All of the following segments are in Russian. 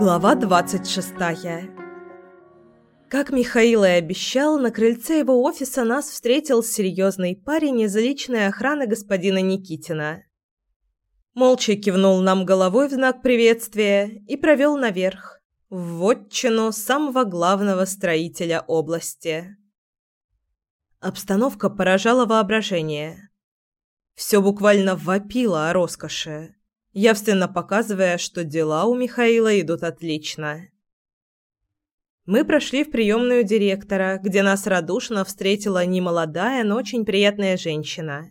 Глава 26. Как Михаил и обещал, на крыльце его офиса нас встретил серьезный парень из личной охраны господина Никитина. Молча кивнул нам головой в знак приветствия и провел наверх, в вотчину самого главного строителя области. Обстановка поражала воображение. Все буквально вопило о роскоши явственно показывая, что дела у Михаила идут отлично. Мы прошли в приемную директора, где нас радушно встретила немолодая, но очень приятная женщина,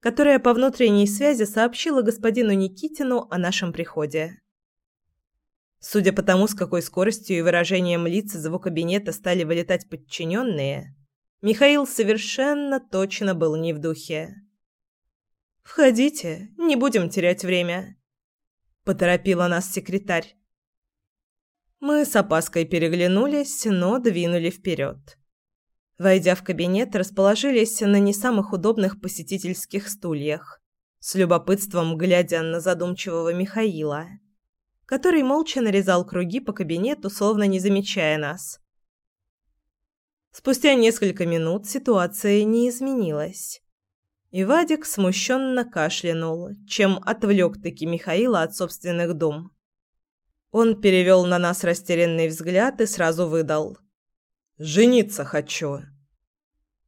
которая по внутренней связи сообщила господину Никитину о нашем приходе. Судя по тому, с какой скоростью и выражением лиц из его кабинета стали вылетать подчиненные, Михаил совершенно точно был не в духе. «Входите, не будем терять время», – поторопила нас секретарь. Мы с опаской переглянулись, но двинули вперед. Войдя в кабинет, расположились на не самых удобных посетительских стульях, с любопытством глядя на задумчивого Михаила, который молча нарезал круги по кабинету, словно не замечая нас. Спустя несколько минут ситуация не изменилась. И Вадик смущенно кашлянул, чем отвлек-таки Михаила от собственных дум. Он перевел на нас растерянный взгляд и сразу выдал. «Жениться хочу».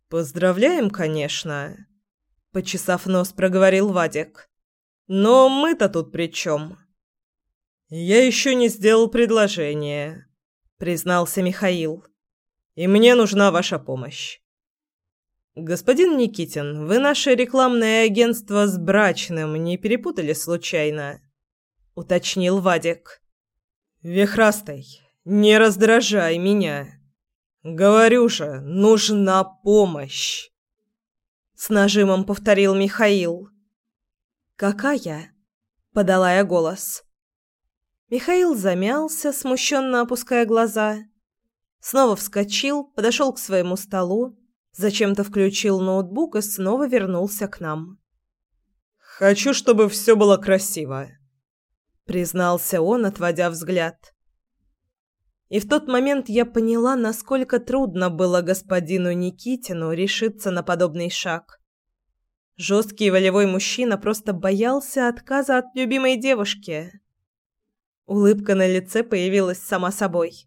«Поздравляем, конечно», — почесав нос, проговорил Вадик. «Но мы-то тут при чем?» «Я еще не сделал предложение», — признался Михаил. «И мне нужна ваша помощь. «Господин Никитин, вы наше рекламное агентство с брачным не перепутали случайно?» — уточнил Вадик. «Вихрастый, не раздражай меня. Говорю же, нужна помощь!» С нажимом повторил Михаил. «Какая?» — подала я голос. Михаил замялся, смущенно опуская глаза. Снова вскочил, подошел к своему столу Зачем-то включил ноутбук и снова вернулся к нам. «Хочу, чтобы все было красиво», — признался он, отводя взгляд. И в тот момент я поняла, насколько трудно было господину Никитину решиться на подобный шаг. Жесткий волевой мужчина просто боялся отказа от любимой девушки. Улыбка на лице появилась сама собой.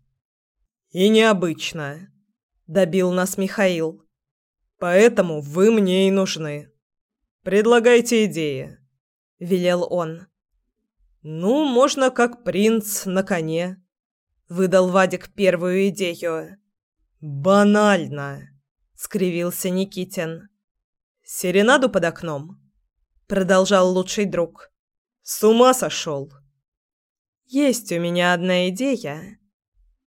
«И необычно», — добил нас Михаил. Поэтому вы мне и нужны. Предлагайте идеи, велел он. Ну, можно как принц на коне, выдал Вадик первую идею. Банально, скривился Никитин. Серенаду под окном, продолжал лучший друг. С ума сошел. Есть у меня одна идея,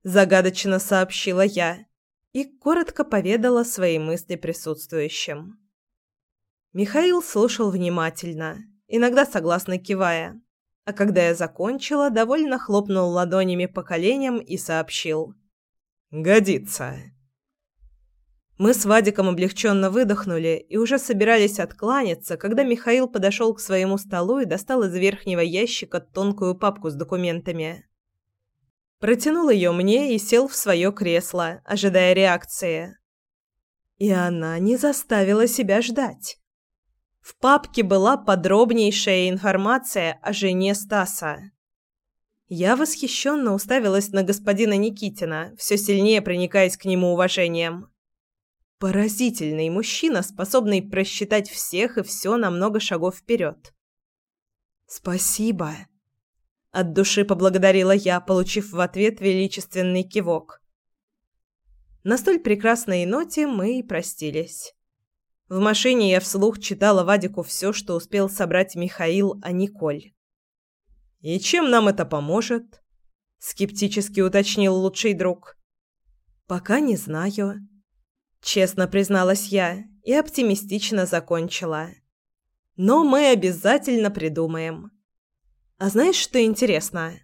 загадочно сообщила я и коротко поведала свои мысли присутствующим. Михаил слушал внимательно, иногда согласно кивая, а когда я закончила, довольно хлопнул ладонями по коленям и сообщил. «Годится». Мы с Вадиком облегченно выдохнули и уже собирались откланяться, когда Михаил подошел к своему столу и достал из верхнего ящика тонкую папку с документами. Протянул ее мне и сел в свое кресло, ожидая реакции. И она не заставила себя ждать. В папке была подробнейшая информация о жене Стаса. Я восхищенно уставилась на господина Никитина, все сильнее проникаясь к нему уважением. Поразительный мужчина, способный просчитать всех и все на много шагов вперед. «Спасибо», от души поблагодарила я, получив в ответ величественный кивок. На столь прекрасной ноте мы и простились. В машине я вслух читала Вадику все, что успел собрать Михаил о Николь. «И чем нам это поможет?» – скептически уточнил лучший друг. «Пока не знаю», – честно призналась я и оптимистично закончила. «Но мы обязательно придумаем». А знаешь, что интересно?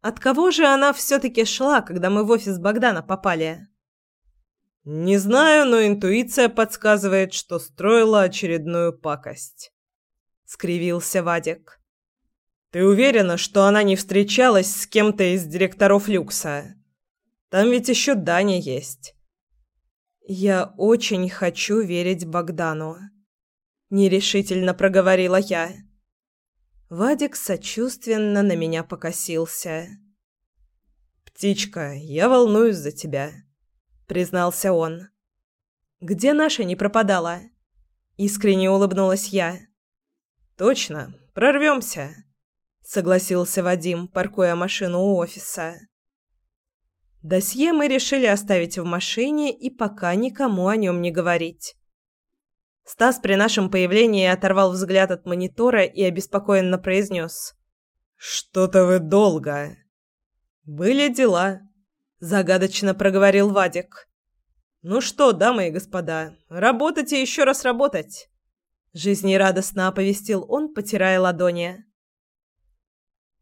От кого же она все-таки шла, когда мы в офис Богдана попали? Не знаю, но интуиция подсказывает, что строила очередную пакость. Скривился Вадик. Ты уверена, что она не встречалась с кем-то из директоров Люкса? Там ведь еще Даня есть. Я очень хочу верить Богдану, нерешительно проговорила я. Вадик сочувственно на меня покосился. Птичка, я волнуюсь за тебя, признался он. Где наша не пропадала? Искренне улыбнулась я. Точно, прорвемся согласился Вадим, паркуя машину у офиса. Досье мы решили оставить в машине и пока никому о нем не говорить. Стас при нашем появлении оторвал взгляд от монитора и обеспокоенно произнес. «Что-то вы долго». «Были дела», – загадочно проговорил Вадик. «Ну что, дамы и господа, работать и еще раз работать!» Жизнерадостно оповестил он, потирая ладони.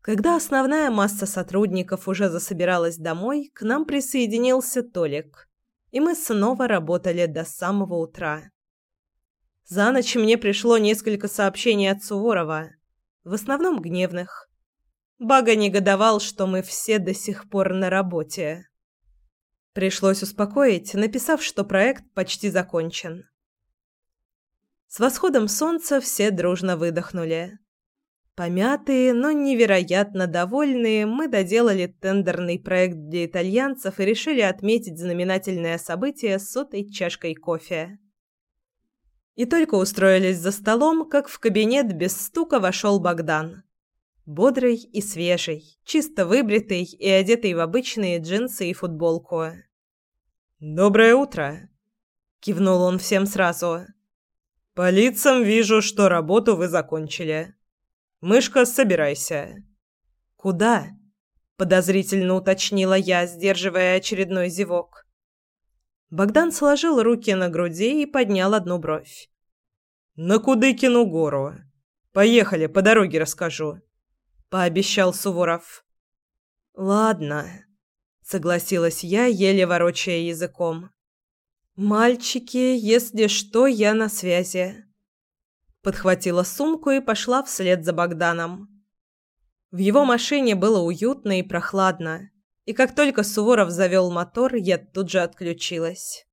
Когда основная масса сотрудников уже засобиралась домой, к нам присоединился Толик, и мы снова работали до самого утра. За ночь мне пришло несколько сообщений от Суворова, в основном гневных. Бага негодовал, что мы все до сих пор на работе. Пришлось успокоить, написав, что проект почти закончен. С восходом солнца все дружно выдохнули. Помятые, но невероятно довольные, мы доделали тендерный проект для итальянцев и решили отметить знаменательное событие сотой чашкой кофе. И только устроились за столом, как в кабинет без стука вошел Богдан. Бодрый и свежий, чисто выбритый и одетый в обычные джинсы и футболку. «Доброе утро!» – кивнул он всем сразу. «По лицам вижу, что работу вы закончили». «Мышка, собирайся». «Куда?» – подозрительно уточнила я, сдерживая очередной зевок. Богдан сложил руки на груди и поднял одну бровь. «На Кудыкину гору. Поехали, по дороге расскажу», – пообещал Суворов. «Ладно», – согласилась я, еле ворочая языком. «Мальчики, если что, я на связи» подхватила сумку и пошла вслед за Богданом. В его машине было уютно и прохладно, и как только Суворов завел мотор, я тут же отключилась.